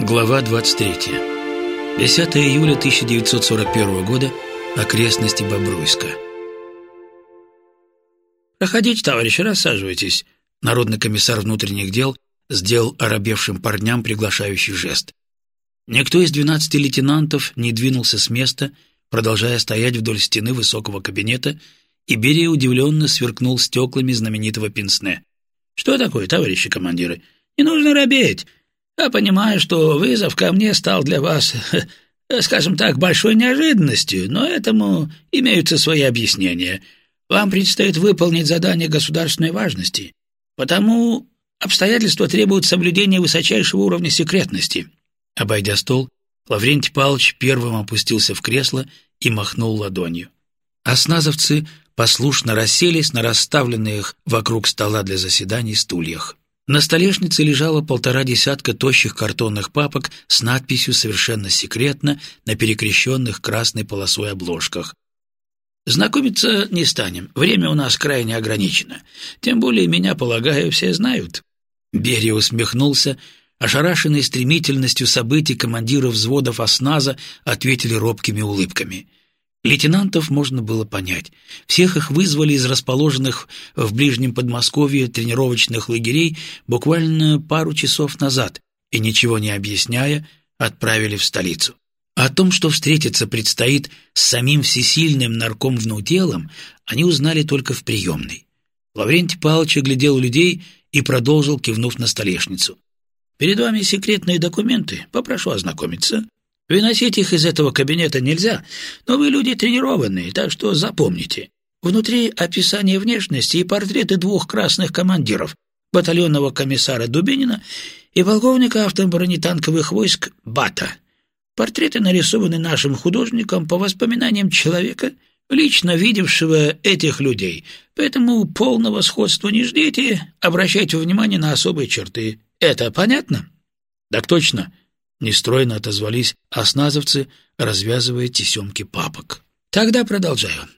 Глава 23. 10 июля 1941 года. Окрестности Бобруйска. «Проходите, товарищи, рассаживайтесь». Народный комиссар внутренних дел сделал оробевшим парням приглашающий жест. Никто из двенадцати лейтенантов не двинулся с места, продолжая стоять вдоль стены высокого кабинета, и Берия удивленно сверкнул стеклами знаменитого пенсне. «Что такое, товарищи командиры? Не нужно робеть. Я понимаю, что вызов ко мне стал для вас, скажем так, большой неожиданностью, но этому имеются свои объяснения. Вам предстоит выполнить задание государственной важности, потому обстоятельства требуют соблюдения высочайшего уровня секретности». Обойдя стол, Лаврентий Павлович первым опустился в кресло и махнул ладонью. Осназовцы послушно расселись на расставленных вокруг стола для заседаний стульях. На столешнице лежало полтора десятка тощих картонных папок с надписью «Совершенно секретно» на перекрещенных красной полосой обложках. «Знакомиться не станем. Время у нас крайне ограничено. Тем более меня, полагаю, все знают». Берия усмехнулся. Ошарашенные стремительностью событий командиры взводов осназа ответили робкими улыбками – Лейтенантов можно было понять. Всех их вызвали из расположенных в ближнем Подмосковье тренировочных лагерей буквально пару часов назад и, ничего не объясняя, отправили в столицу. О том, что встретиться предстоит с самим всесильным наркомвнуделом, они узнали только в приемной. Лаврентий Павлович оглядел людей и продолжил, кивнув на столешницу. «Перед вами секретные документы. Попрошу ознакомиться. Выносить их из этого кабинета нельзя, но вы люди тренированные, так что запомните. Внутри описание внешности и портреты двух красных командиров, батальонного комиссара Дубинина и полковника автобронетанковых войск Бата. Портреты нарисованы нашим художником по воспоминаниям человека, лично видевшего этих людей, поэтому полного сходства не ждите, обращайте внимание на особые черты. Это понятно? Так точно, Нестройно отозвались осназовцы, развязывая тесемки папок. Тогда продолжаю.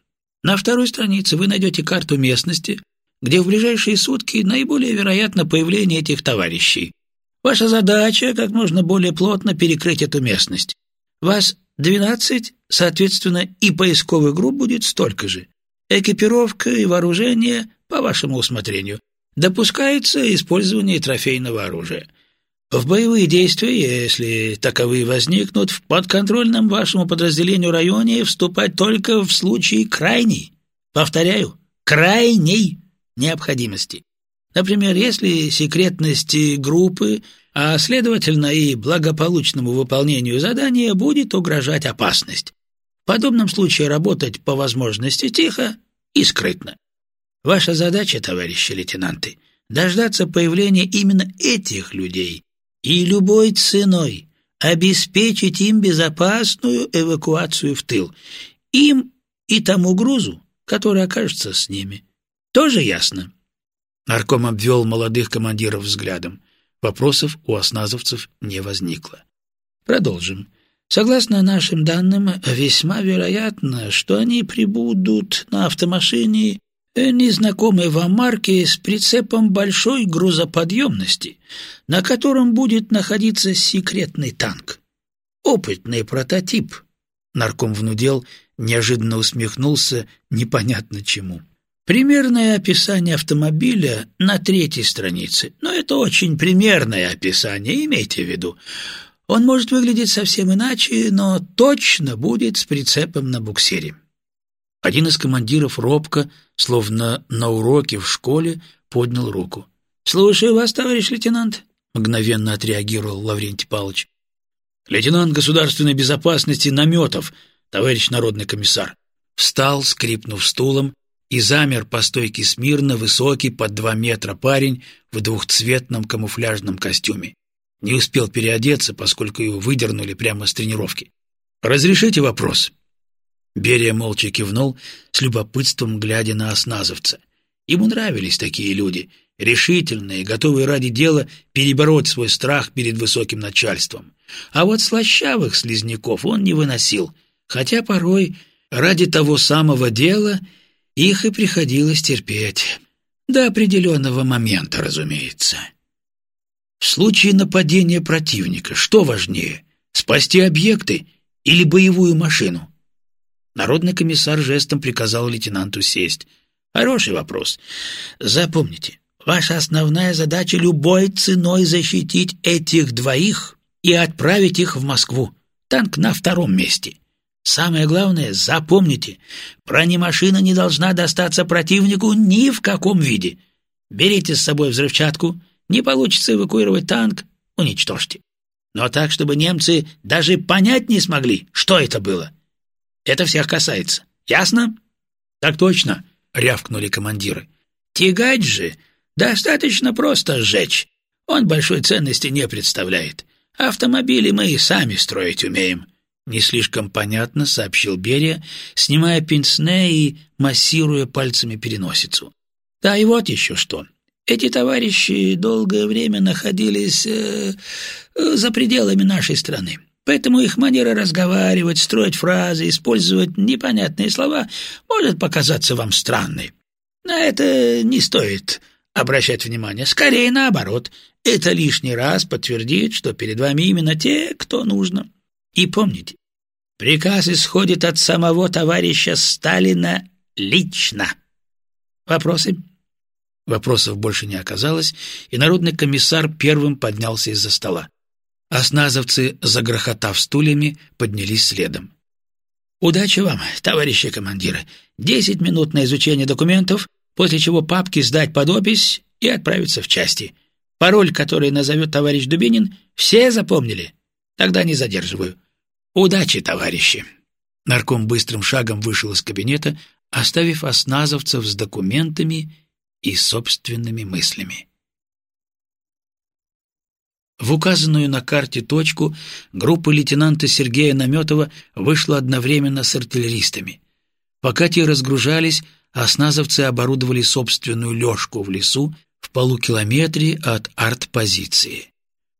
На второй странице вы найдете карту местности, где в ближайшие сутки наиболее вероятно появление этих товарищей. Ваша задача — как можно более плотно перекрыть эту местность. Вас двенадцать, соответственно, и поисковых групп будет столько же. Экипировка и вооружение по вашему усмотрению. Допускается использование трофейного оружия. В боевые действия, если таковые возникнут, в подконтрольном вашему подразделению районе вступать только в случае крайней, повторяю, крайней необходимости. Например, если секретности группы, а следовательно и благополучному выполнению задания будет угрожать опасность. В подобном случае работать по возможности тихо и скрытно. Ваша задача, товарищи лейтенанты, дождаться появления именно этих людей и любой ценой обеспечить им безопасную эвакуацию в тыл, им и тому грузу, который окажется с ними. Тоже ясно?» Нарком обвел молодых командиров взглядом. Вопросов у осназовцев не возникло. Продолжим. Согласно нашим данным, весьма вероятно, что они прибудут на автомашине незнакомой вам марки с прицепом большой грузоподъемности, на котором будет находиться секретный танк. Опытный прототип. Нарком внудел, неожиданно усмехнулся непонятно чему. Примерное описание автомобиля на третьей странице, но это очень примерное описание, имейте в виду. Он может выглядеть совсем иначе, но точно будет с прицепом на буксире. Один из командиров робко, словно на уроке в школе, поднял руку. «Слушаю вас, товарищ лейтенант», — мгновенно отреагировал Лаврентий Павлович. «Лейтенант государственной безопасности Наметов, товарищ народный комиссар». Встал, скрипнув стулом, и замер по стойке смирно высокий под два метра парень в двухцветном камуфляжном костюме. Не успел переодеться, поскольку его выдернули прямо с тренировки. «Разрешите вопрос?» Берия молча кивнул, с любопытством глядя на осназовца. Ему нравились такие люди, решительные, готовые ради дела перебороть свой страх перед высоким начальством. А вот слащавых слизняков он не выносил, хотя порой ради того самого дела их и приходилось терпеть. До определенного момента, разумеется. В случае нападения противника что важнее, спасти объекты или боевую машину? Народный комиссар жестом приказал лейтенанту сесть. Хороший вопрос. Запомните, ваша основная задача любой ценой защитить этих двоих и отправить их в Москву. Танк на втором месте. Самое главное, запомните, бронемашина не должна достаться противнику ни в каком виде. Берите с собой взрывчатку, не получится эвакуировать танк, уничтожьте. Но так, чтобы немцы даже понять не смогли, что это было. Это всех касается. Ясно? Так точно, рявкнули командиры. Тягать же достаточно просто сжечь. Он большой ценности не представляет. Автомобили мы и сами строить умеем. Не слишком понятно, сообщил Берия, снимая пенсне и массируя пальцами переносицу. Да и вот еще что. Эти товарищи долгое время находились э, э, за пределами нашей страны. Поэтому их манера разговаривать, строить фразы, использовать непонятные слова может показаться вам странной. На это не стоит обращать внимание. Скорее наоборот. Это лишний раз подтвердит, что перед вами именно те, кто нужно. И помните, приказ исходит от самого товарища Сталина лично. Вопросы? Вопросов больше не оказалось, и народный комиссар первым поднялся из-за стола. Осназовцы, загрохотав стульями, поднялись следом. «Удачи вам, товарищи командиры. Десять минут на изучение документов, после чего папки сдать под опись и отправиться в части. Пароль, который назовет товарищ Дубинин, все запомнили? Тогда не задерживаю. «Удачи, товарищи!» Нарком быстрым шагом вышел из кабинета, оставив осназовцев с документами и собственными мыслями. В указанную на карте точку группа лейтенанта Сергея Наметова вышла одновременно с артиллеристами. Пока те разгружались, осназовцы оборудовали собственную лёжку в лесу в полукилометре от артпозиции.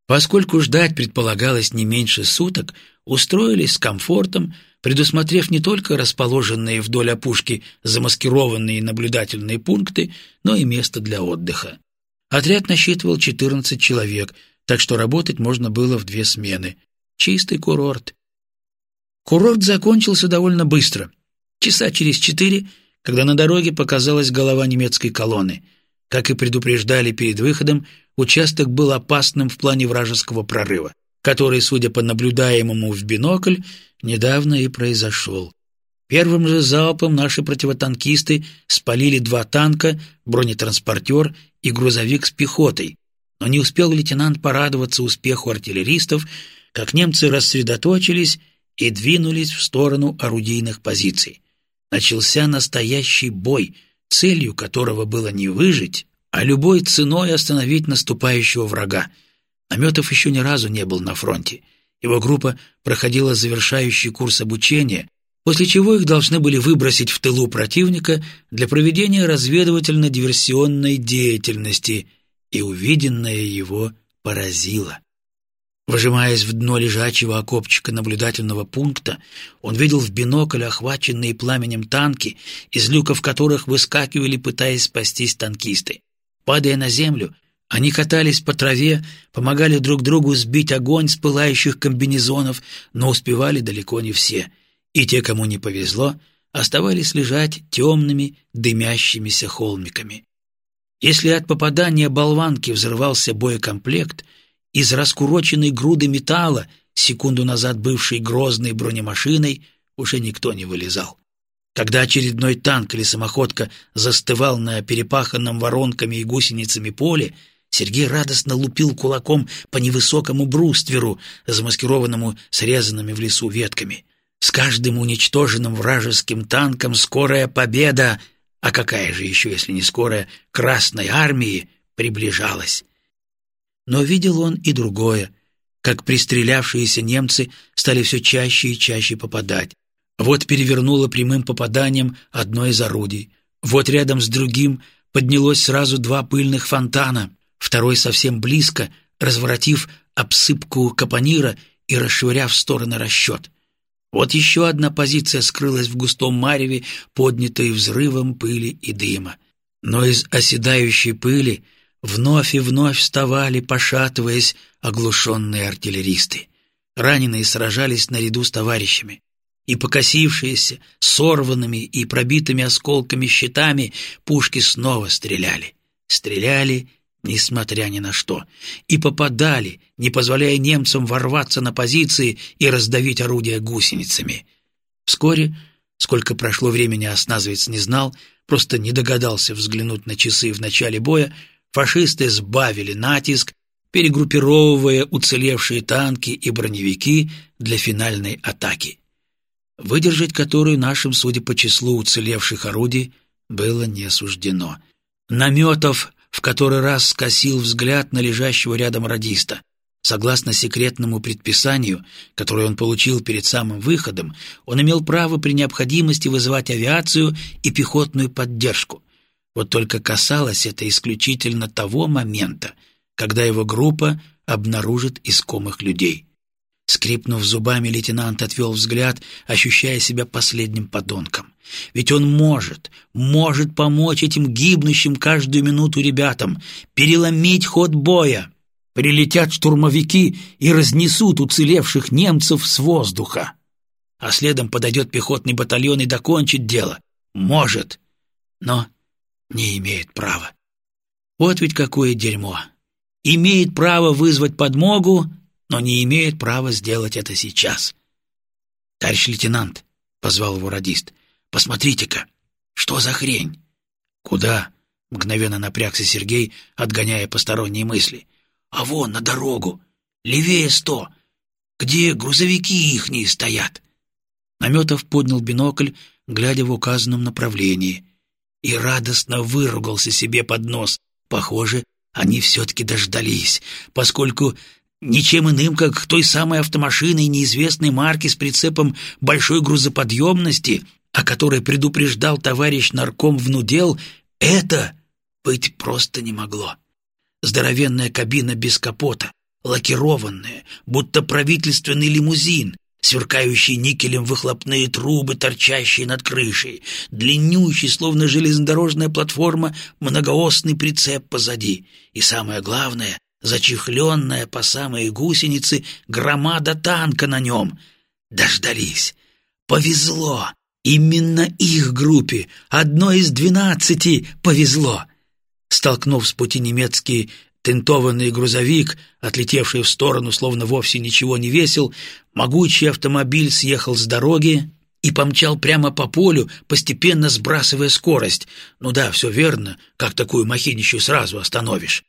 Поскольку ждать предполагалось не меньше суток, устроились с комфортом, предусмотрев не только расположенные вдоль опушки замаскированные наблюдательные пункты, но и место для отдыха. Отряд насчитывал 14 человек, так что работать можно было в две смены. Чистый курорт. Курорт закончился довольно быстро. Часа через четыре, когда на дороге показалась голова немецкой колонны. Как и предупреждали перед выходом, участок был опасным в плане вражеского прорыва который, судя по наблюдаемому в бинокль, недавно и произошел. Первым же залпом наши противотанкисты спалили два танка, бронетранспортер и грузовик с пехотой, но не успел лейтенант порадоваться успеху артиллеристов, как немцы рассредоточились и двинулись в сторону орудийных позиций. Начался настоящий бой, целью которого было не выжить, а любой ценой остановить наступающего врага — Наметов еще ни разу не был на фронте. Его группа проходила завершающий курс обучения, после чего их должны были выбросить в тылу противника для проведения разведывательно-диверсионной деятельности, и увиденное его поразило. Выжимаясь в дно лежачего окопчика наблюдательного пункта, он видел в бинокль охваченные пламенем танки, из люков которых выскакивали, пытаясь спастись танкисты. Падая на землю, они катались по траве, помогали друг другу сбить огонь с пылающих комбинезонов, но успевали далеко не все. И те, кому не повезло, оставались лежать темными, дымящимися холмиками. Если от попадания болванки взрывался боекомплект, из раскуроченной груды металла, секунду назад бывшей грозной бронемашиной, уже никто не вылезал. Когда очередной танк или самоходка застывал на перепаханном воронками и гусеницами поле, Сергей радостно лупил кулаком по невысокому брустверу, замаскированному срезанными в лесу ветками. С каждым уничтоженным вражеским танком скорая победа, а какая же еще, если не скорая, Красной Армии, приближалась. Но видел он и другое, как пристрелявшиеся немцы стали все чаще и чаще попадать. Вот перевернуло прямым попаданием одно из орудий. Вот рядом с другим поднялось сразу два пыльных фонтана второй совсем близко, разворотив обсыпку капонира и расшвыряв в стороны расчет. Вот еще одна позиция скрылась в густом мареве, поднятой взрывом пыли и дыма. Но из оседающей пыли Вновь и вновь вставали, пошатываясь, оглушенные артиллеристы. Раненые сражались наряду с товарищами. И покосившиеся, сорванными и пробитыми осколками щитами пушки снова стреляли. Стреляли, несмотря ни на что, и попадали, не позволяя немцам ворваться на позиции и раздавить орудия гусеницами. Вскоре, сколько прошло времени осназовец не знал, просто не догадался взглянуть на часы в начале боя, фашисты сбавили натиск, перегруппировывая уцелевшие танки и броневики для финальной атаки, выдержать которую нашим, судя по числу уцелевших орудий, было не суждено. Наметов в который раз скосил взгляд на лежащего рядом радиста. Согласно секретному предписанию, которое он получил перед самым выходом, он имел право при необходимости вызывать авиацию и пехотную поддержку. Вот только касалось это исключительно того момента, когда его группа обнаружит искомых людей. Скрипнув зубами, лейтенант отвел взгляд, ощущая себя последним подонком. Ведь он может, может помочь этим гибнущим каждую минуту ребятам, переломить ход боя. Прилетят штурмовики и разнесут уцелевших немцев с воздуха. А следом подойдет пехотный батальон и докончит дело. Может, но не имеет права. Вот ведь какое дерьмо. Имеет право вызвать подмогу, но не имеет права сделать это сейчас. «Товарищ лейтенант», — позвал его радист, — «посмотрите-ка, что за хрень?» «Куда?» — мгновенно напрягся Сергей, отгоняя посторонние мысли. «А вон, на дорогу, левее сто, где грузовики ихние стоят». Наметов поднял бинокль, глядя в указанном направлении и радостно выругался себе под нос. Похоже, они все-таки дождались, поскольку ничем иным, как той самой автомашиной неизвестной марки с прицепом большой грузоподъемности, о которой предупреждал товарищ нарком внудел, это быть просто не могло. Здоровенная кабина без капота, лакированная, будто правительственный лимузин, сверкающие никелем выхлопные трубы, торчащие над крышей, длиннющий, словно железнодорожная платформа, многоосный прицеп позади. И самое главное, зачехленная по самые гусеницы громада танка на нем. Дождались. Повезло. Именно их группе, одной из двенадцати, повезло. Столкнув с пути немецкий Тентованный грузовик, отлетевший в сторону, словно вовсе ничего не весил, могучий автомобиль съехал с дороги и помчал прямо по полю, постепенно сбрасывая скорость. Ну да, все верно, как такую махинищу сразу остановишь.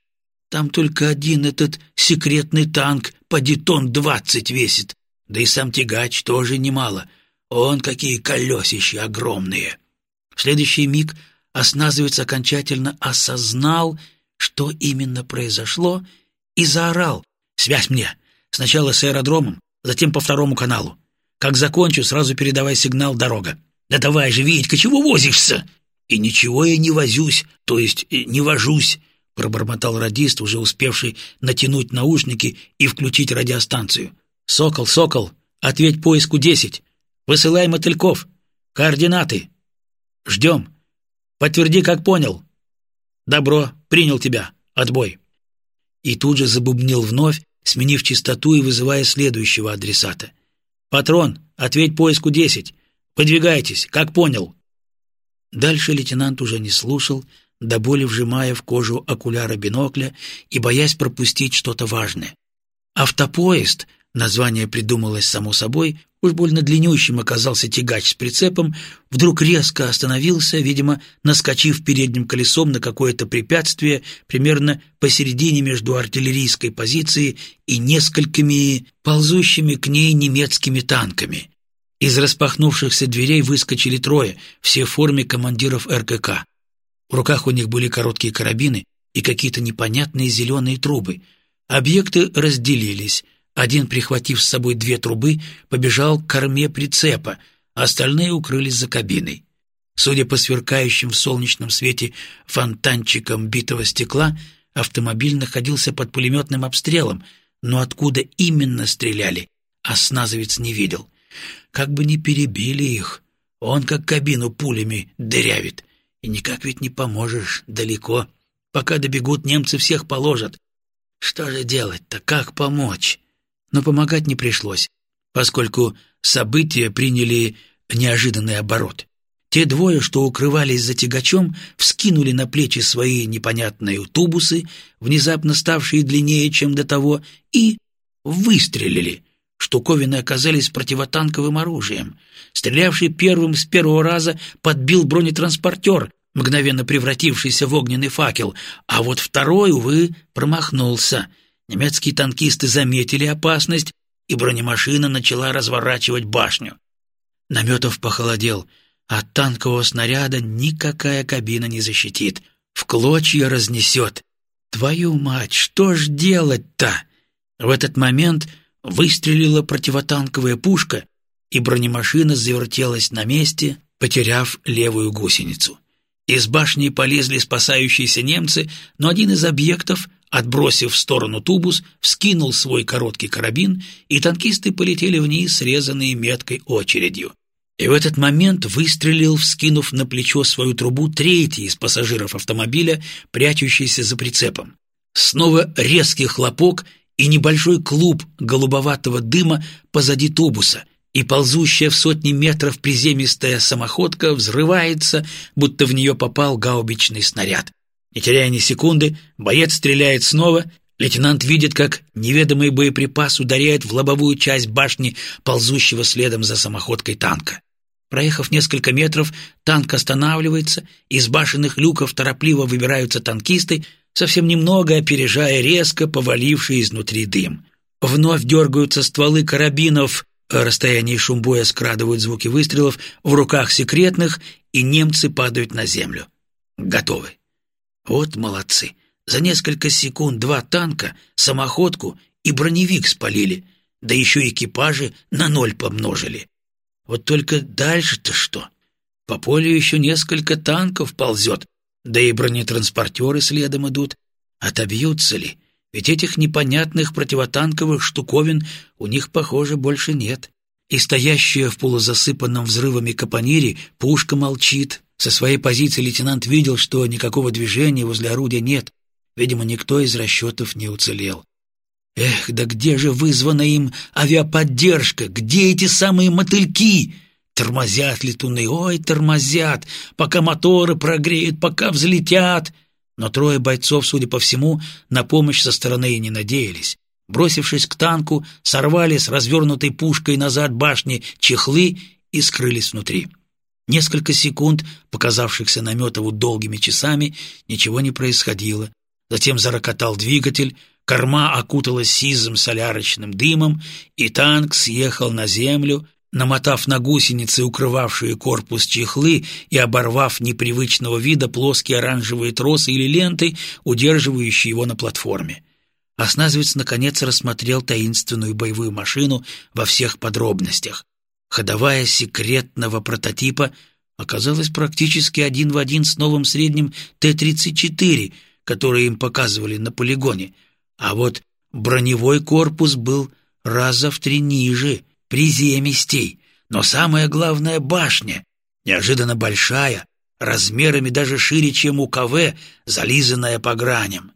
Там только один этот секретный танк по детон двадцать весит, да и сам тягач тоже немало. Он какие колесища огромные. В следующий миг осназовец окончательно осознал — что именно произошло, и заорал «Связь мне! Сначала с аэродромом, затем по второму каналу. Как закончу, сразу передавай сигнал «Дорога». «Да давай же, Витька, чего возишься?» «И ничего я не возюсь, то есть э, не вожусь», — пробормотал радист, уже успевший натянуть наушники и включить радиостанцию. «Сокол, Сокол, ответь поиску десять. Высылай мотыльков. Координаты. Ждем. Подтверди, как понял. Добро, принял тебя. Отбой. И тут же забубнил вновь, сменив частоту и вызывая следующего адресата. «Патрон, ответь поиску десять. Подвигайтесь, как понял». Дальше лейтенант уже не слушал, до боли вжимая в кожу окуляра бинокля и боясь пропустить что-то важное. Автопоезд, название придумалось само собой, уж больно длиннющим оказался тягач с прицепом, вдруг резко остановился, видимо, наскочив передним колесом на какое-то препятствие примерно посередине между артиллерийской позицией и несколькими ползущими к ней немецкими танками. Из распахнувшихся дверей выскочили трое, все в форме командиров РКК. В руках у них были короткие карабины и какие-то непонятные зеленые трубы. Объекты разделились — один, прихватив с собой две трубы, побежал к корме прицепа, а остальные укрылись за кабиной. Судя по сверкающим в солнечном свете фонтанчикам битого стекла, автомобиль находился под пулеметным обстрелом, но откуда именно стреляли, осназовец не видел. Как бы не перебили их, он как кабину пулями дырявит, и никак ведь не поможешь далеко. Пока добегут, немцы всех положат. Что же делать-то? Как помочь? Но помогать не пришлось, поскольку события приняли неожиданный оборот. Те двое, что укрывались за тягачом, вскинули на плечи свои непонятные тубусы, внезапно ставшие длиннее, чем до того, и выстрелили. Штуковины оказались противотанковым оружием. Стрелявший первым с первого раза подбил бронетранспортер, мгновенно превратившийся в огненный факел, а вот второй, увы, промахнулся. Немецкие танкисты заметили опасность, и бронемашина начала разворачивать башню. Наметов похолодел. От танкового снаряда никакая кабина не защитит. В клочья разнесет. Твою мать, что ж делать-то? В этот момент выстрелила противотанковая пушка, и бронемашина завертелась на месте, потеряв левую гусеницу. Из башни полезли спасающиеся немцы, но один из объектов, отбросив в сторону тубус, вскинул свой короткий карабин, и танкисты полетели вниз, срезанные меткой очередью. И в этот момент выстрелил, вскинув на плечо свою трубу, третий из пассажиров автомобиля, прячущийся за прицепом. Снова резкий хлопок и небольшой клуб голубоватого дыма позади тубуса — и ползущая в сотни метров приземистая самоходка взрывается, будто в нее попал гаубичный снаряд. Не теряя ни секунды, боец стреляет снова, лейтенант видит, как неведомый боеприпас ударяет в лобовую часть башни ползущего следом за самоходкой танка. Проехав несколько метров, танк останавливается, из башенных люков торопливо выбираются танкисты, совсем немного опережая резко поваливший изнутри дым. Вновь дергаются стволы карабинов расстоянии шум боя скрадывают звуки выстрелов, в руках секретных, и немцы падают на землю. Готовы. Вот молодцы. За несколько секунд два танка, самоходку и броневик спалили, да еще экипажи на ноль помножили. Вот только дальше-то что? По полю еще несколько танков ползет, да и бронетранспортеры следом идут. Отобьются ли? Ведь этих непонятных противотанковых штуковин у них, похоже, больше нет. И стоящая в полузасыпанном взрывами капонире пушка молчит. Со своей позиции лейтенант видел, что никакого движения возле орудия нет. Видимо, никто из расчетов не уцелел. Эх, да где же вызвана им авиаподдержка? Где эти самые мотыльки? Тормозят летуны, ой, тормозят, пока моторы прогреют, пока взлетят. Но трое бойцов, судя по всему, на помощь со стороны и не надеялись. Бросившись к танку, сорвали с развернутой пушкой назад башни чехлы и скрылись внутри. Несколько секунд, показавшихся Наметову долгими часами, ничего не происходило. Затем зарокотал двигатель, корма окуталась сизым солярочным дымом, и танк съехал на землю, намотав на гусеницы, укрывавшие корпус чехлы, и оборвав непривычного вида плоские оранжевые тросы или ленты, удерживающие его на платформе. Осназовец наконец рассмотрел таинственную боевую машину во всех подробностях. Ходовая секретного прототипа оказалась практически один в один с новым средним Т-34, который им показывали на полигоне, а вот броневой корпус был раза в три ниже — приземистей, но самое главное — башня, неожиданно большая, размерами даже шире, чем у КВ, зализанная по граням.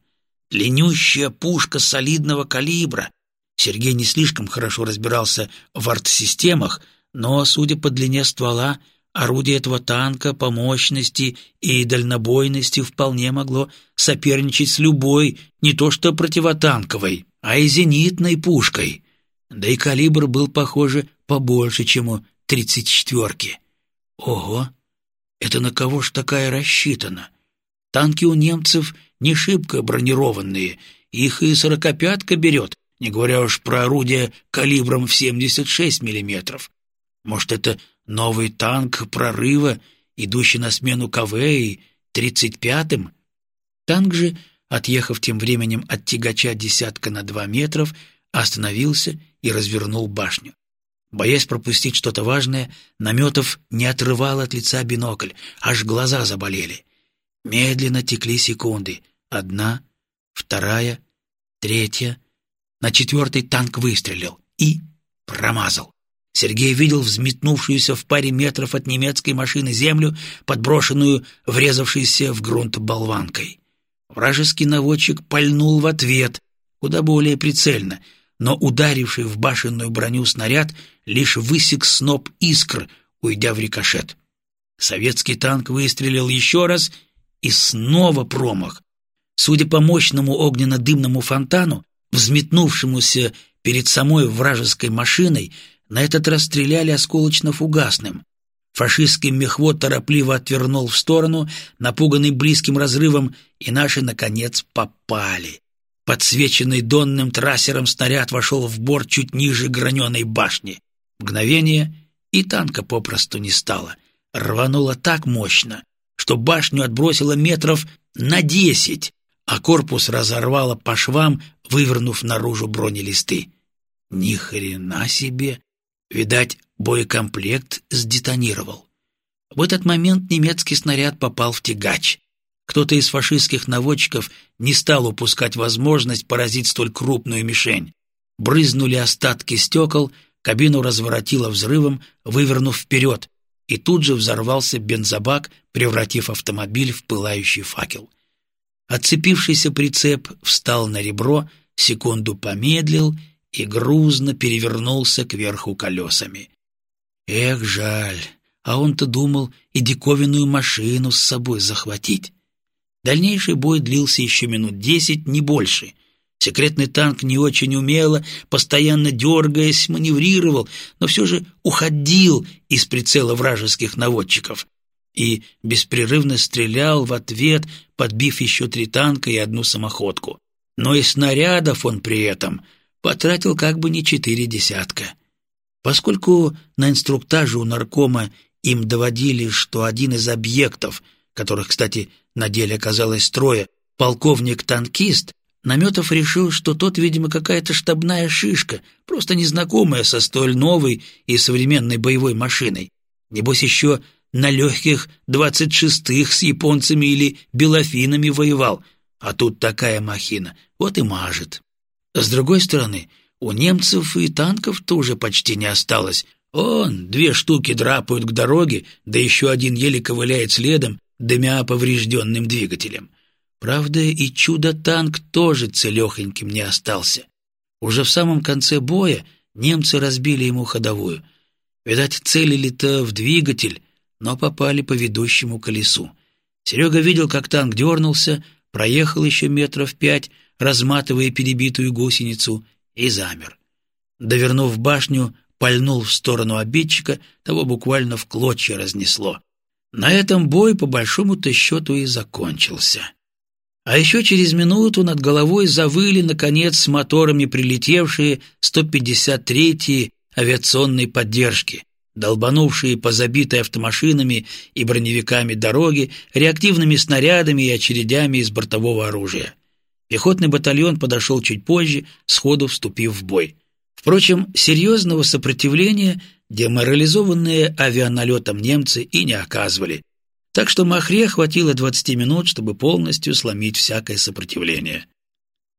Длиннющая пушка солидного калибра. Сергей не слишком хорошо разбирался в арт-системах, но, судя по длине ствола, орудие этого танка по мощности и дальнобойности вполне могло соперничать с любой, не то что противотанковой, а и зенитной пушкой. Да и калибр был, похоже, побольше, чем у тридцать четверки. Ого! Это на кого ж такая рассчитана? Танки у немцев не шибко бронированные, их и сорокопятка берет, не говоря уж про орудия калибром в 76 миллиметров. Может, это новый танк прорыва, идущий на смену КВ и тридцать пятым? Танк же, отъехав тем временем от тягача десятка на два метров, остановился и развернул башню. Боясь пропустить что-то важное, Наметов не отрывал от лица бинокль, аж глаза заболели. Медленно текли секунды. Одна, вторая, третья. На четвертый танк выстрелил и промазал. Сергей видел взметнувшуюся в паре метров от немецкой машины землю, подброшенную, врезавшейся в грунт болванкой. Вражеский наводчик пальнул в ответ, куда более прицельно, но ударивший в башенную броню снаряд лишь высек сноп искр, уйдя в рикошет. Советский танк выстрелил еще раз, и снова промах. Судя по мощному огненно-дымному фонтану, взметнувшемуся перед самой вражеской машиной, на этот раз стреляли осколочно-фугасным. Фашистский мехвод торопливо отвернул в сторону, напуганный близким разрывом, и наши, наконец, попали. Подсвеченный донным трассером снаряд вошел в борт чуть ниже граненой башни. Мгновение, и танка попросту не стало. Рвануло так мощно, что башню отбросило метров на десять, а корпус разорвало по швам, вывернув наружу бронелисты. Ни хрена себе! Видать, боекомплект сдетонировал. В этот момент немецкий снаряд попал в тягач. Кто-то из фашистских наводчиков не стал упускать возможность поразить столь крупную мишень. Брызнули остатки стекол, кабину разворотило взрывом, вывернув вперед, и тут же взорвался бензобак, превратив автомобиль в пылающий факел. Отцепившийся прицеп встал на ребро, секунду помедлил и грузно перевернулся кверху колесами. Эх, жаль, а он-то думал и диковинную машину с собой захватить. Дальнейший бой длился еще минут десять, не больше. Секретный танк не очень умело, постоянно дергаясь, маневрировал, но все же уходил из прицела вражеских наводчиков и беспрерывно стрелял в ответ, подбив еще три танка и одну самоходку. Но и снарядов он при этом потратил как бы не четыре десятка. Поскольку на инструктаже у наркома им доводили, что один из объектов, которых, кстати, на деле оказалось трое, полковник-танкист, Наметов решил, что тот, видимо, какая-то штабная шишка, просто незнакомая со столь новой и современной боевой машиной. Небось, еще на легких двадцать шестых с японцами или белофинами воевал, а тут такая махина, вот и мажет. С другой стороны, у немцев и танков тоже почти не осталось. Он, две штуки драпают к дороге, да еще один еле ковыляет следом, дымя поврежденным двигателем. Правда, и чудо-танк тоже целехоньким не остался. Уже в самом конце боя немцы разбили ему ходовую. Видать, целили-то в двигатель, но попали по ведущему колесу. Серега видел, как танк дернулся, проехал еще метров пять, разматывая перебитую гусеницу, и замер. Довернув башню, пальнул в сторону обидчика, того буквально в клочья разнесло. На этом бой, по большому-то счету, и закончился. А еще через минуту над головой завыли, наконец, с моторами прилетевшие 153-й авиационной поддержки, долбанувшие по забитой автомашинами и броневиками дороги, реактивными снарядами и очередями из бортового оружия. Пехотный батальон подошел чуть позже, сходу вступив в бой. Впрочем, серьезного сопротивления деморализованные авианалетом немцы и не оказывали, так что Махре хватило 20 минут, чтобы полностью сломить всякое сопротивление.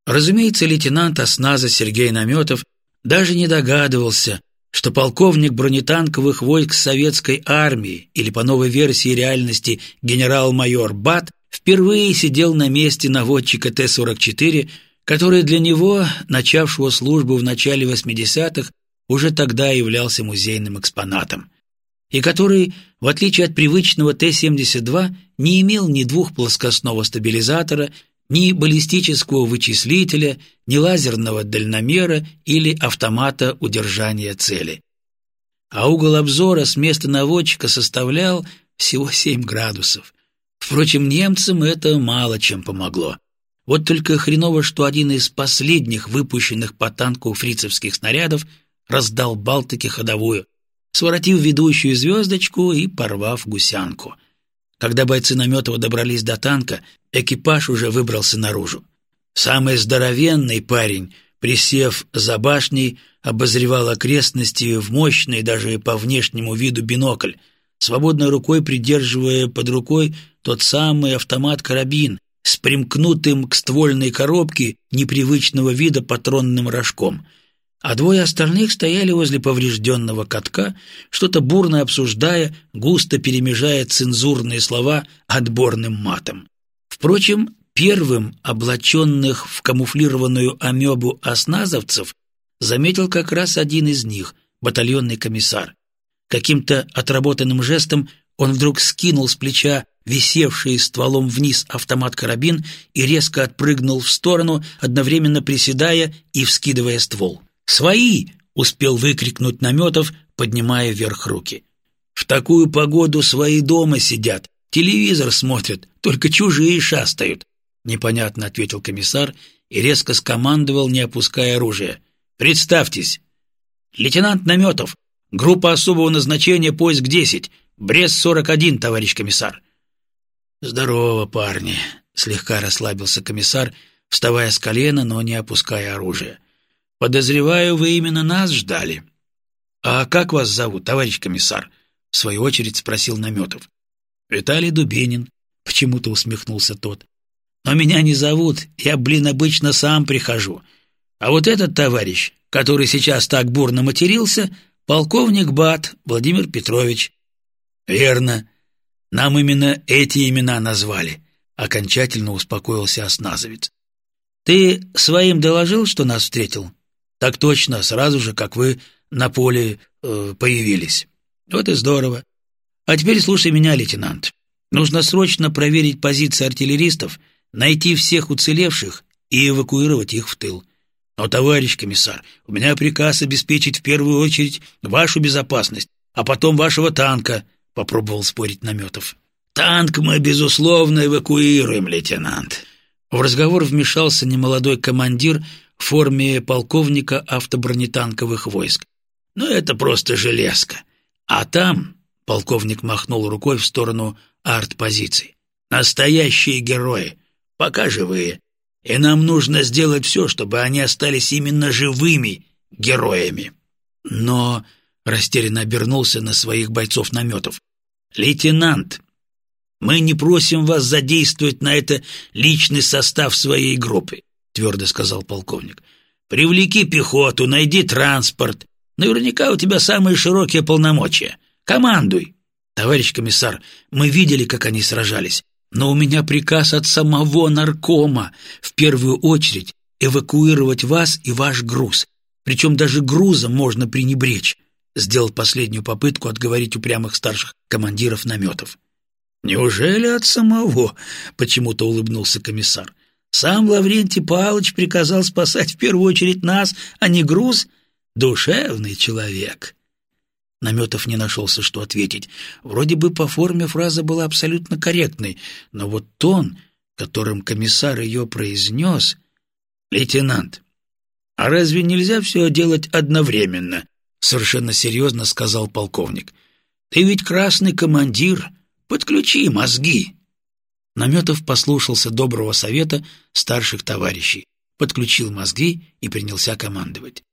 Разумеется, лейтенант осназа Сергей Наметов даже не догадывался, что полковник бронетанковых войск советской армии или по новой версии реальности генерал-майор Бат впервые сидел на месте наводчика Т-44, который для него, начавшего службу в начале 80-х, уже тогда являлся музейным экспонатом, и который, в отличие от привычного Т-72, не имел ни двухплоскостного стабилизатора, ни баллистического вычислителя, ни лазерного дальномера или автомата удержания цели. А угол обзора с места наводчика составлял всего 7 градусов. Впрочем, немцам это мало чем помогло. Вот только хреново, что один из последних выпущенных по танку фрицевских снарядов раздал Балтике ходовую, своротив ведущую звездочку и порвав гусянку. Когда бойцы Наметова добрались до танка, экипаж уже выбрался наружу. Самый здоровенный парень, присев за башней, обозревал окрестности в мощный даже по внешнему виду бинокль, свободной рукой придерживая под рукой тот самый автомат-карабин с примкнутым к ствольной коробке непривычного вида патронным рожком — а двое остальных стояли возле поврежденного катка, что-то бурно обсуждая, густо перемежая цензурные слова отборным матом. Впрочем, первым облаченных в камуфлированную амебу осназовцев заметил как раз один из них, батальонный комиссар. Каким-то отработанным жестом он вдруг скинул с плеча висевший стволом вниз автомат-карабин и резко отпрыгнул в сторону, одновременно приседая и вскидывая ствол. «Свои!» — успел выкрикнуть Наметов, поднимая вверх руки. «В такую погоду свои дома сидят, телевизор смотрят, только чужие шастают», — непонятно ответил комиссар и резко скомандовал, не опуская оружия. «Представьтесь!» «Лейтенант Наметов, группа особого назначения, поиск 10, Брест-41, товарищ комиссар». «Здорово, парни», — слегка расслабился комиссар, вставая с колена, но не опуская оружие. «Подозреваю, вы именно нас ждали». «А как вас зовут, товарищ комиссар?» — в свою очередь спросил Наметов. «Виталий Дубинин», — почему-то усмехнулся тот. «Но меня не зовут, я, блин, обычно сам прихожу. А вот этот товарищ, который сейчас так бурно матерился, полковник Бат Владимир Петрович». «Верно», нам именно эти имена назвали, окончательно успокоился осназовец. Ты своим доложил, что нас встретил? Так точно, сразу же, как вы на поле э, появились. Вот и здорово. А теперь слушай меня, лейтенант. Нужно срочно проверить позиции артиллеристов, найти всех уцелевших и эвакуировать их в тыл. Но, товарищ комиссар, у меня приказ обеспечить в первую очередь вашу безопасность, а потом вашего танка, — попробовал спорить Наметов. «Танк мы, безусловно, эвакуируем, лейтенант». В разговор вмешался немолодой командир в форме полковника автобронетанковых войск. «Ну, это просто железка. А там...» — полковник махнул рукой в сторону арт-позиций. «Настоящие герои, пока живые. И нам нужно сделать все, чтобы они остались именно живыми героями». Но растерянно обернулся на своих бойцов наметов. «Лейтенант, мы не просим вас задействовать на это личный состав своей группы», твердо сказал полковник. «Привлеки пехоту, найди транспорт. Наверняка у тебя самые широкие полномочия. Командуй». «Товарищ комиссар, мы видели, как они сражались, но у меня приказ от самого наркома в первую очередь эвакуировать вас и ваш груз. Причем даже грузом можно пренебречь сделал последнюю попытку отговорить упрямых старших командиров наметов. «Неужели от самого?» — почему-то улыбнулся комиссар. «Сам Лаврентий Павлович приказал спасать в первую очередь нас, а не груз? Душевный человек!» Наметов не нашелся, что ответить. Вроде бы по форме фраза была абсолютно корректной, но вот тон, которым комиссар ее произнес... «Лейтенант, а разве нельзя все делать одновременно?» совершенно серьезно сказал полковник. «Ты ведь красный командир, подключи мозги!» Наметов послушался доброго совета старших товарищей, подключил мозги и принялся командовать.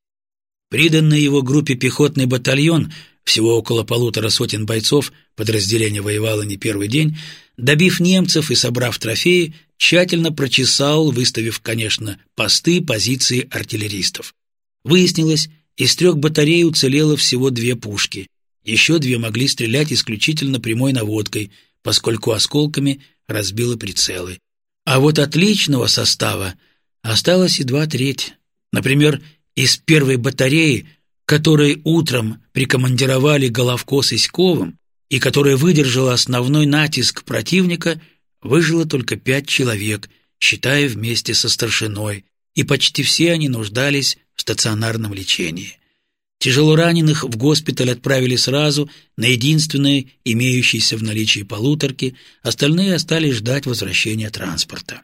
Приданный его группе пехотный батальон, всего около полутора сотен бойцов, подразделение воевало не первый день, добив немцев и собрав трофеи, тщательно прочесал, выставив, конечно, посты, позиции артиллеристов. Выяснилось, из трех батарей уцелело всего две пушки. Еще две могли стрелять исключительно прямой наводкой, поскольку осколками разбило прицелы. А вот от личного состава осталось едва треть. Например, из первой батареи, которой утром прикомандировали Головко с Иськовым и которая выдержала основной натиск противника, выжило только пять человек, считая вместе со старшиной, и почти все они нуждались в стационарном лечении. Тяжело раненых в госпиталь отправили сразу на единственной имеющейся в наличии полуторки, остальные остались ждать возвращения транспорта.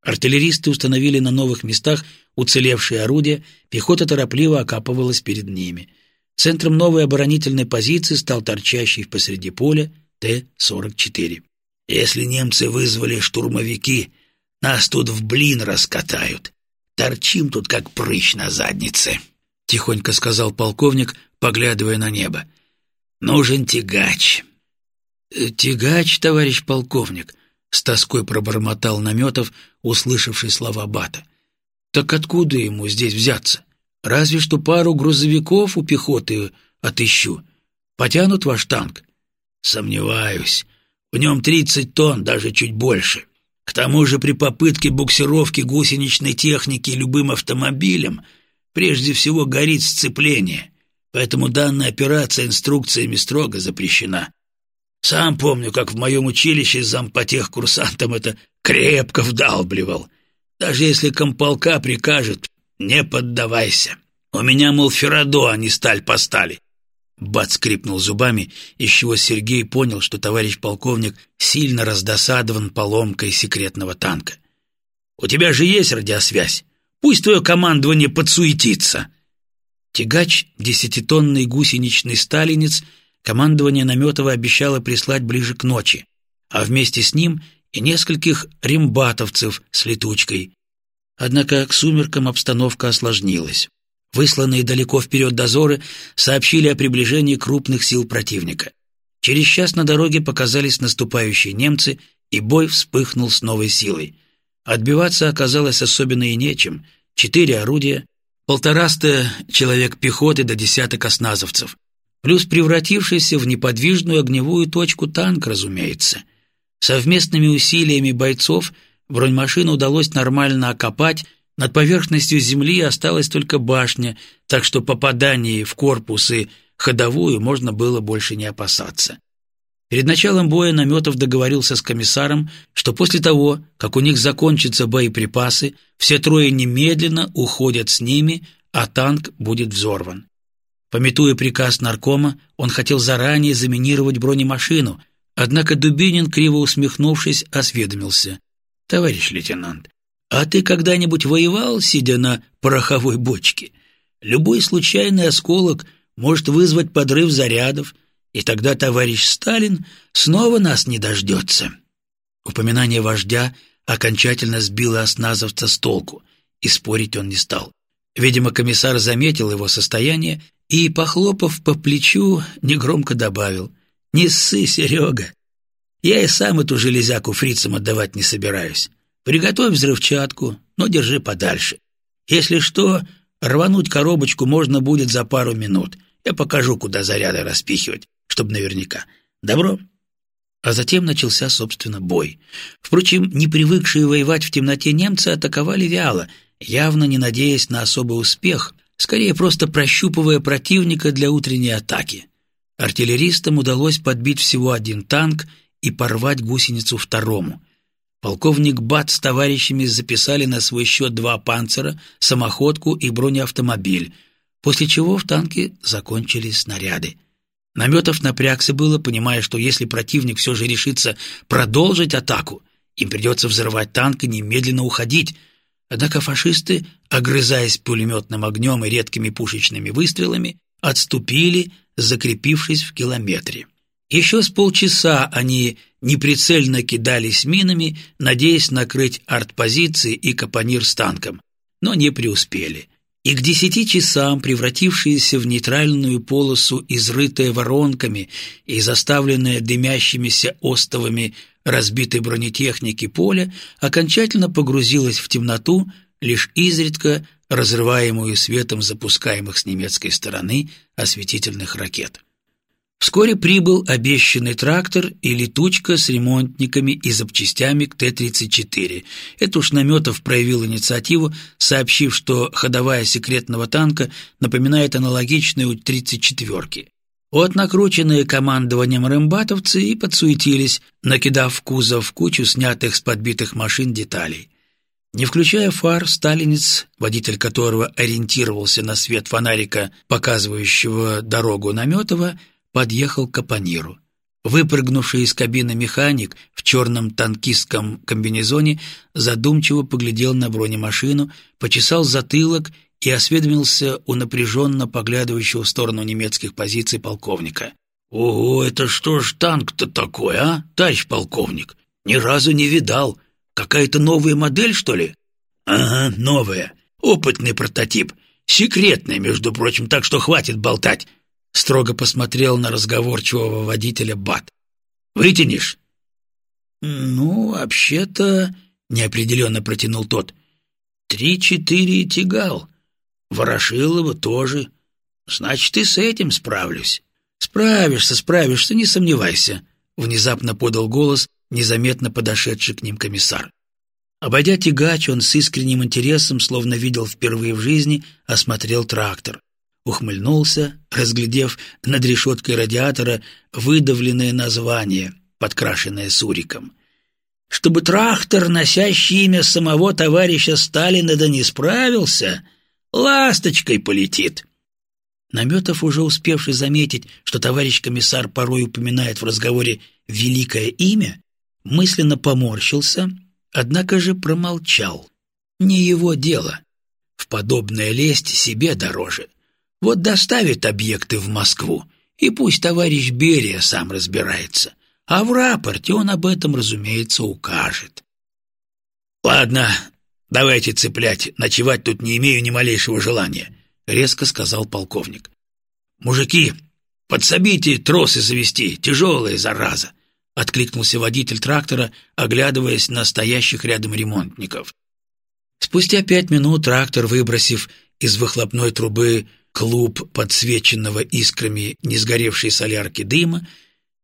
Артиллеристы установили на новых местах уцелевшие орудия, пехота торопливо окапывалась перед ними. Центром новой оборонительной позиции стал торчащий посреди поля Т-44. «Если немцы вызвали штурмовики, нас тут в блин раскатают», Торчим тут, как прыщ на заднице», — тихонько сказал полковник, поглядывая на небо. «Нужен тягач». «Э, «Тягач, товарищ полковник», — с тоской пробормотал Наметов, услышавший слова Бата. «Так откуда ему здесь взяться? Разве что пару грузовиков у пехоты отыщу. Потянут ваш танк?» «Сомневаюсь. В нем тридцать тонн, даже чуть больше. К тому же при попытке буксировки гусеничной техники любым автомобилем прежде всего горит сцепление, поэтому данная операция инструкциями строго запрещена. Сам помню, как в моем училище зампотех курсантам это крепко вдалбливал. Даже если комполка прикажет, не поддавайся. У меня, мол, феррадо, а не сталь по стали. Бат скрипнул зубами, из чего Сергей понял, что товарищ полковник сильно раздосадован поломкой секретного танка. «У тебя же есть радиосвязь? Пусть твое командование подсуетится!» Тягач, десятитонный гусеничный сталинец, командование Наметова обещало прислать ближе к ночи, а вместе с ним и нескольких рембатовцев с летучкой. Однако к сумеркам обстановка осложнилась. Высланные далеко вперед дозоры сообщили о приближении крупных сил противника. Через час на дороге показались наступающие немцы, и бой вспыхнул с новой силой. Отбиваться оказалось особенно и нечем. Четыре орудия, полтораста человек пехоты до десяток осназовцев, плюс превратившийся в неподвижную огневую точку танк, разумеется. Совместными усилиями бойцов бронемашину удалось нормально окопать над поверхностью земли осталась только башня, так что попаданий в корпус и ходовую можно было больше не опасаться. Перед началом боя Наметов договорился с комиссаром, что после того, как у них закончатся боеприпасы, все трое немедленно уходят с ними, а танк будет взорван. Пометуя приказ наркома, он хотел заранее заминировать бронемашину, однако Дубинин, криво усмехнувшись, осведомился. «Товарищ лейтенант, а ты когда-нибудь воевал, сидя на пороховой бочке? Любой случайный осколок может вызвать подрыв зарядов, и тогда товарищ Сталин снова нас не дождется». Упоминание вождя окончательно сбило осназовца с толку, и спорить он не стал. Видимо, комиссар заметил его состояние и, похлопав по плечу, негромко добавил «Не ссы, Серега, я и сам эту железяку фрицам отдавать не собираюсь. Приготовь взрывчатку, но держи подальше. Если что, рвануть коробочку можно будет за пару минут. Я покажу, куда заряды распихивать, чтобы наверняка. Добро?» А затем начался, собственно, бой. Впрочем, не привыкшие воевать в темноте немцы атаковали вяло, явно не надеясь на особый успех, скорее просто прощупывая противника для утренней атаки. Артиллеристам удалось подбить всего один танк и порвать гусеницу второму. Полковник Бат с товарищами записали на свой счет два панцера, самоходку и бронеавтомобиль, после чего в танке закончились снаряды. Наметов напрягся было, понимая, что если противник все же решится продолжить атаку, им придется взрывать танк и немедленно уходить. Однако фашисты, огрызаясь пулеметным огнем и редкими пушечными выстрелами, отступили, закрепившись в километре. Еще с полчаса они неприцельно кидались минами, надеясь накрыть артпозиции и капонир с танком, но не преуспели. И к десяти часам, превратившиеся в нейтральную полосу, изрытая воронками и заставленная дымящимися остовами разбитой бронетехники поле, окончательно погрузилось в темноту, лишь изредка разрываемую светом запускаемых с немецкой стороны осветительных ракет. Вскоре прибыл обещанный трактор и летучка с ремонтниками и запчастями к Т-34. Это уж Наметов проявил инициативу, сообщив, что ходовая секретного танка напоминает аналогичную 34-ки. Вот накрученные командованием рымбатовцы и подсуетились, накидав в кузов кучу снятых с подбитых машин деталей. Не включая фар, сталинец, водитель которого ориентировался на свет фонарика, показывающего дорогу Наметова, подъехал к капониру. Выпрыгнувший из кабины механик в черном танкистском комбинезоне задумчиво поглядел на бронемашину, почесал затылок и осведомился у напряженно поглядывающего в сторону немецких позиций полковника. «Ого, это что ж танк-то такой, а, товарищ полковник? Ни разу не видал. Какая-то новая модель, что ли?» «Ага, новая. Опытный прототип. Секретный, между прочим, так что хватит болтать строго посмотрел на разговорчивого водителя Бат. «Вытянешь?» «Ну, вообще-то...» — неопределенно протянул тот. «Три-четыре тягал. Ворошилова тоже. Значит, и с этим справлюсь». «Справишься, справишься, не сомневайся», — внезапно подал голос незаметно подошедший к ним комиссар. Обойдя тягач, он с искренним интересом, словно видел впервые в жизни, осмотрел трактор. Ухмыльнулся, разглядев над решеткой радиатора выдавленное название, подкрашенное суриком. Чтобы трактор, носящий имя самого товарища Сталина, да не справился, ласточкой полетит. Наметов, уже успевший заметить, что товарищ комиссар порой упоминает в разговоре «великое имя», мысленно поморщился, однако же промолчал. Не его дело. В подобное лезть себе дороже. Вот доставит объекты в Москву, и пусть товарищ Берия сам разбирается. А в рапорте он об этом, разумеется, укажет. «Ладно, давайте цеплять, ночевать тут не имею ни малейшего желания», — резко сказал полковник. «Мужики, подсобите тросы завести, тяжелые, зараза откликнулся водитель трактора, оглядываясь на стоящих рядом ремонтников. Спустя пять минут трактор, выбросив из выхлопной трубы клуб подсвеченного искрами несгоревшей солярки дыма,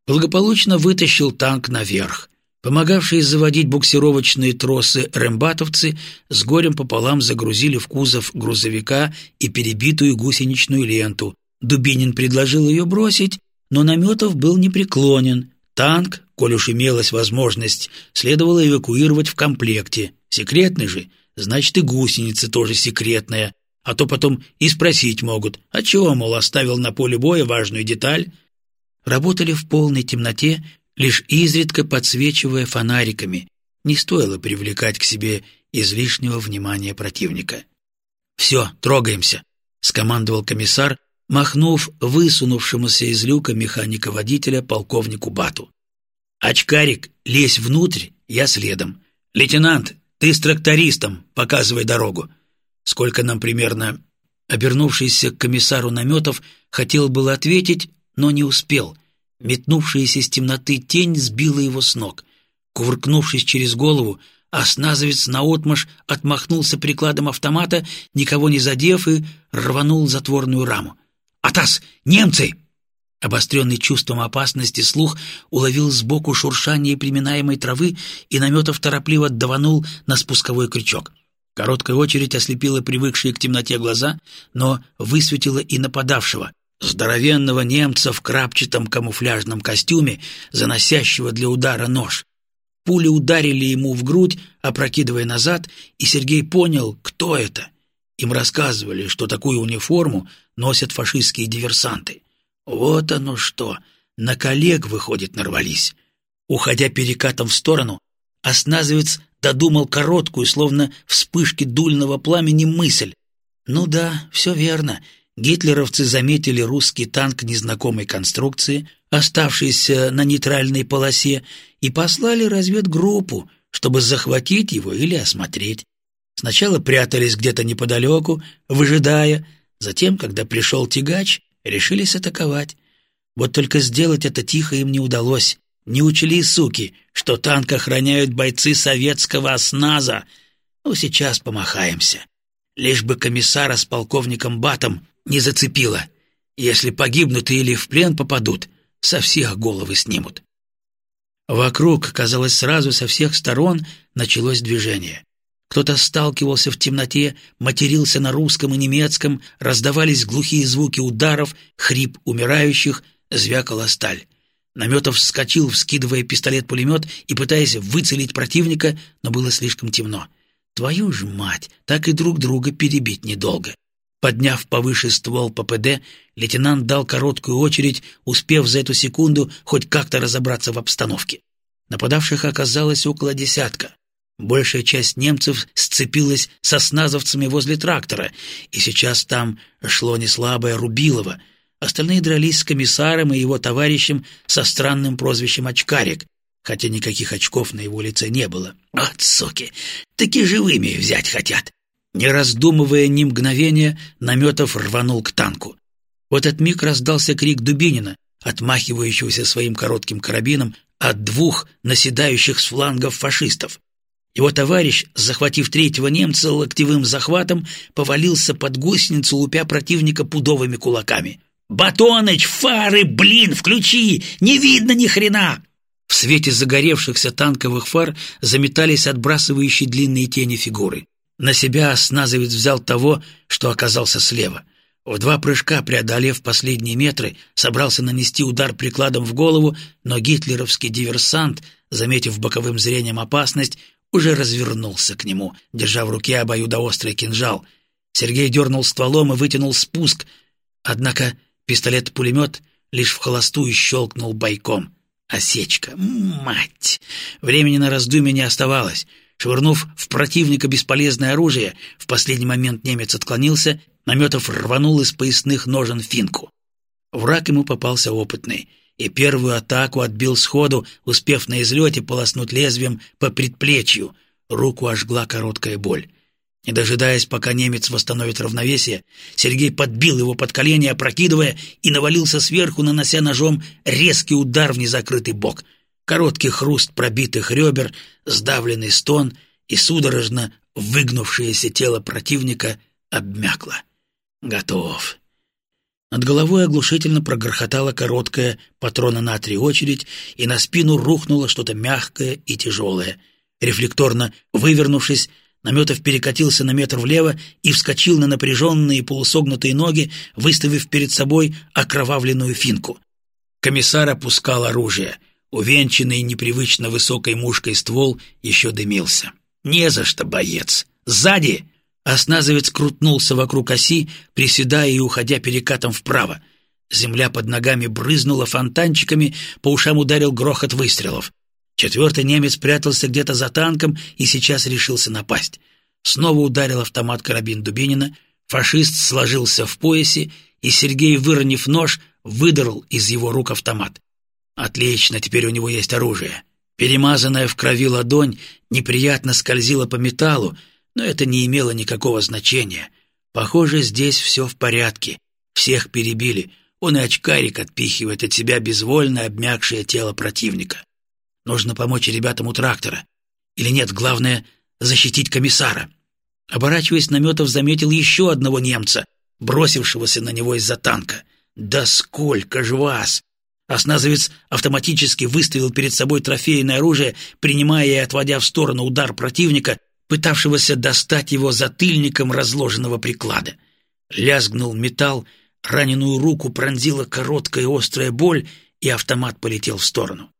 благополучно вытащил танк наверх. Помогавшие заводить буксировочные тросы рембатовцы с горем пополам загрузили в кузов грузовика и перебитую гусеничную ленту. Дубинин предложил ее бросить, но Наметов был непреклонен. Танк, коль уж имелась возможность, следовало эвакуировать в комплекте. Секретный же, значит и гусеница тоже секретная, а то потом и спросить могут, а чего, мол, оставил на поле боя важную деталь? Работали в полной темноте, лишь изредка подсвечивая фонариками. Не стоило привлекать к себе излишнего внимания противника. «Все, трогаемся», — скомандовал комиссар, махнув высунувшемуся из люка механика-водителя полковнику Бату. «Очкарик, лезь внутрь, я следом. Лейтенант, ты с трактористом, показывай дорогу. Сколько нам примерно...» Обернувшийся к комиссару Наметов хотел было ответить, но не успел. Метнувшаяся из темноты тень сбила его с ног. Кувыркнувшись через голову, Осназовец наотмашь отмахнулся прикладом автомата, никого не задев, и рванул затворную раму. «Атас! Немцы!» Обостренный чувством опасности слух уловил сбоку шуршание приминаемой травы и Наметов торопливо даванул на спусковой крючок. Короткая очередь ослепила привыкшие к темноте глаза, но высветила и нападавшего, здоровенного немца в крапчатом камуфляжном костюме, заносящего для удара нож. Пули ударили ему в грудь, опрокидывая назад, и Сергей понял, кто это. Им рассказывали, что такую униформу носят фашистские диверсанты. Вот оно что, на коллег, выходит, нарвались. Уходя перекатом в сторону, осназовец додумал короткую, словно вспышки дульного пламени, мысль. Ну да, все верно. Гитлеровцы заметили русский танк незнакомой конструкции, оставшийся на нейтральной полосе, и послали разведгруппу, чтобы захватить его или осмотреть. Сначала прятались где-то неподалеку, выжидая, затем, когда пришел тягач, решились атаковать. Вот только сделать это тихо им не удалось. Не учли, суки, что танк охраняют бойцы советского осназа. Ну, сейчас помахаемся. Лишь бы комиссара с полковником Батом не зацепило. Если погибнут или в плен попадут, со всех головы снимут. Вокруг, казалось, сразу со всех сторон началось движение. Кто-то сталкивался в темноте, матерился на русском и немецком, раздавались глухие звуки ударов, хрип умирающих, звякала сталь. Наметов вскочил, вскидывая пистолет-пулемет и пытаясь выцелить противника, но было слишком темно. Твою же мать, так и друг друга перебить недолго. Подняв повыше ствол ППД, лейтенант дал короткую очередь, успев за эту секунду хоть как-то разобраться в обстановке. Нападавших оказалось около десятка. Большая часть немцев сцепилась со сназовцами возле трактора, и сейчас там шло неслабое Рубилово. Остальные дрались с комиссаром и его товарищем со странным прозвищем «Очкарик», хотя никаких очков на его лице не было. «От соки! Таки живыми взять хотят!» Не раздумывая ни мгновения, Наметов рванул к танку. В этот миг раздался крик Дубинина, отмахивающегося своим коротким карабином от двух наседающих с флангов фашистов. Его товарищ, захватив третьего немца локтевым захватом, повалился под гусеницу, лупя противника пудовыми кулаками. «Батоныч, фары, блин, включи! Не видно ни хрена!» В свете загоревшихся танковых фар заметались отбрасывающие длинные тени фигуры. На себя осназовец взял того, что оказался слева. В два прыжка, преодолев последние метры, собрался нанести удар прикладом в голову, но гитлеровский диверсант, заметив боковым зрением опасность, уже развернулся к нему, держа в руке обоюдоострый кинжал. Сергей дернул стволом и вытянул спуск, однако пистолет-пулемет лишь в холостую щелкнул бойком. Осечка. Мать! Времени на раздумье не оставалось. Швырнув в противника бесполезное оружие, в последний момент немец отклонился, Наметов рванул из поясных ножен финку. Враг ему попался опытный, и первую атаку отбил сходу, успев на излете полоснуть лезвием по предплечью. Руку ожгла короткая боль. Не дожидаясь, пока немец восстановит равновесие, Сергей подбил его под колени, опрокидывая, и навалился сверху, нанося ножом резкий удар в незакрытый бок. Короткий хруст пробитых ребер, сдавленный стон и судорожно выгнувшееся тело противника обмякло. Готов. Над головой оглушительно прогрохотала короткая патрона на три очередь, и на спину рухнуло что-то мягкое и тяжелое. Рефлекторно вывернувшись, Наметов перекатился на метр влево и вскочил на напряженные полусогнутые ноги, выставив перед собой окровавленную финку. Комиссар опускал оружие. Увенчанный непривычно высокой мушкой ствол еще дымился. «Не за что, боец! Сзади!» Осназовец крутнулся вокруг оси, приседая и уходя перекатом вправо. Земля под ногами брызнула фонтанчиками, по ушам ударил грохот выстрелов. Четвертый немец прятался где-то за танком и сейчас решился напасть. Снова ударил автомат карабин Дубинина, фашист сложился в поясе, и Сергей, выронив нож, выдрал из его рук автомат. Отлично, теперь у него есть оружие. Перемазанная в крови ладонь неприятно скользила по металлу, но это не имело никакого значения. Похоже, здесь все в порядке. Всех перебили. Он и очкарик отпихивает от себя безвольно обмякшее тело противника. Нужно помочь ребятам у трактора. Или нет, главное — защитить комиссара. Оборачиваясь, Наметов заметил еще одного немца, бросившегося на него из-за танка. «Да сколько ж вас!» Осназовец автоматически выставил перед собой трофейное оружие, принимая и отводя в сторону удар противника, пытавшегося достать его затыльником разложенного приклада. Лязгнул металл, раненую руку пронзила короткая острая боль, и автомат полетел в сторону.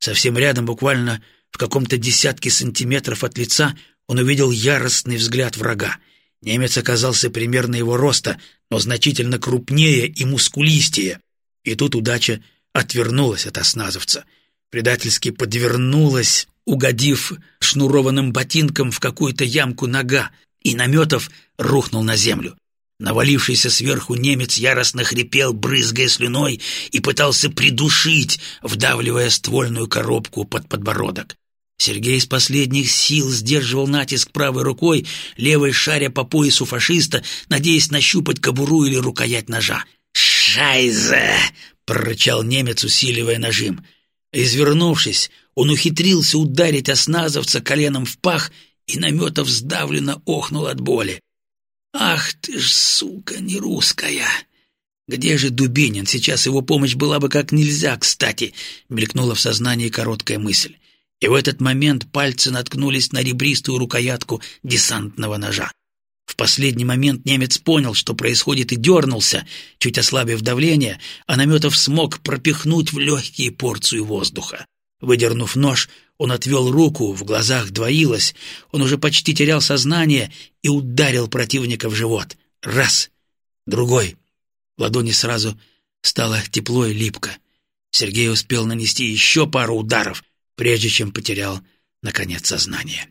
Совсем рядом, буквально в каком-то десятке сантиметров от лица, он увидел яростный взгляд врага. Немец оказался примерно его роста, но значительно крупнее и мускулистее. И тут удача отвернулась от осназовца. Предательски подвернулась, угодив шнурованным ботинком в какую-то ямку нога, и Наметов рухнул на землю. Навалившийся сверху немец яростно хрипел, брызгая слюной, и пытался придушить, вдавливая ствольную коробку под подбородок. Сергей из последних сил сдерживал натиск правой рукой, левой шаря по поясу фашиста, надеясь нащупать кобуру или рукоять ножа. «Шайзе!» — прорычал немец, усиливая нажим. Извернувшись, он ухитрился ударить осназовца коленом в пах, и Наметов сдавленно охнул от боли. «Ах ты ж, сука, не русская!» «Где же Дубинин? Сейчас его помощь была бы как нельзя, кстати», — мелькнула в сознании короткая мысль. И в этот момент пальцы наткнулись на ребристую рукоятку десантного ножа. В последний момент немец понял, что происходит, и дернулся, чуть ослабив давление, а Наметов смог пропихнуть в легкие порцию воздуха. Выдернув нож, он отвел руку, в глазах двоилось, он уже почти терял сознание и ударил противника в живот. Раз, другой. В ладони сразу стало тепло и липко. Сергей успел нанести еще пару ударов, прежде чем потерял, наконец, сознание.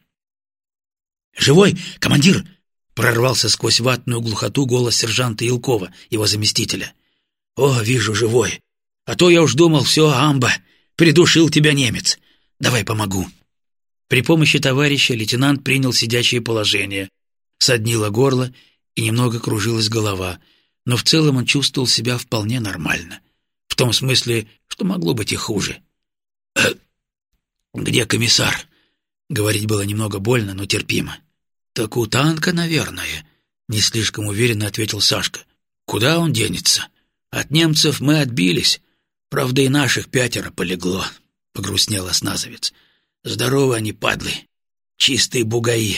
«Живой, командир!» — прорвался сквозь ватную глухоту голос сержанта Елкова, его заместителя. «О, вижу, живой! А то я уж думал, все, амба, придушил тебя немец!» Давай помогу». При помощи товарища лейтенант принял сидячее положение. Соднило горло и немного кружилась голова, но в целом он чувствовал себя вполне нормально. В том смысле, что могло быть и хуже. «Э, «Где комиссар?» Говорить было немного больно, но терпимо. «Так у танка, наверное», — не слишком уверенно ответил Сашка. «Куда он денется? От немцев мы отбились. Правда, и наших пятеро полегло. — погрустнел осназовец. «Здорово они, падлы. Чистые бугаи.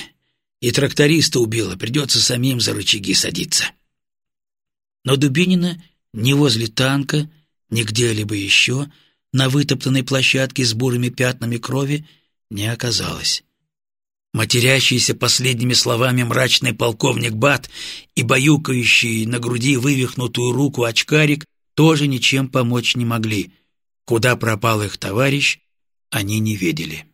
И тракториста убило, придется самим за рычаги садиться». Но Дубинина ни возле танка, ни где-либо еще, на вытоптанной площадке с бурыми пятнами крови, не оказалось. Матерящийся последними словами мрачный полковник Бат и баюкающий на груди вывихнутую руку очкарик тоже ничем помочь не могли. Куда пропал их товарищ, они не видели.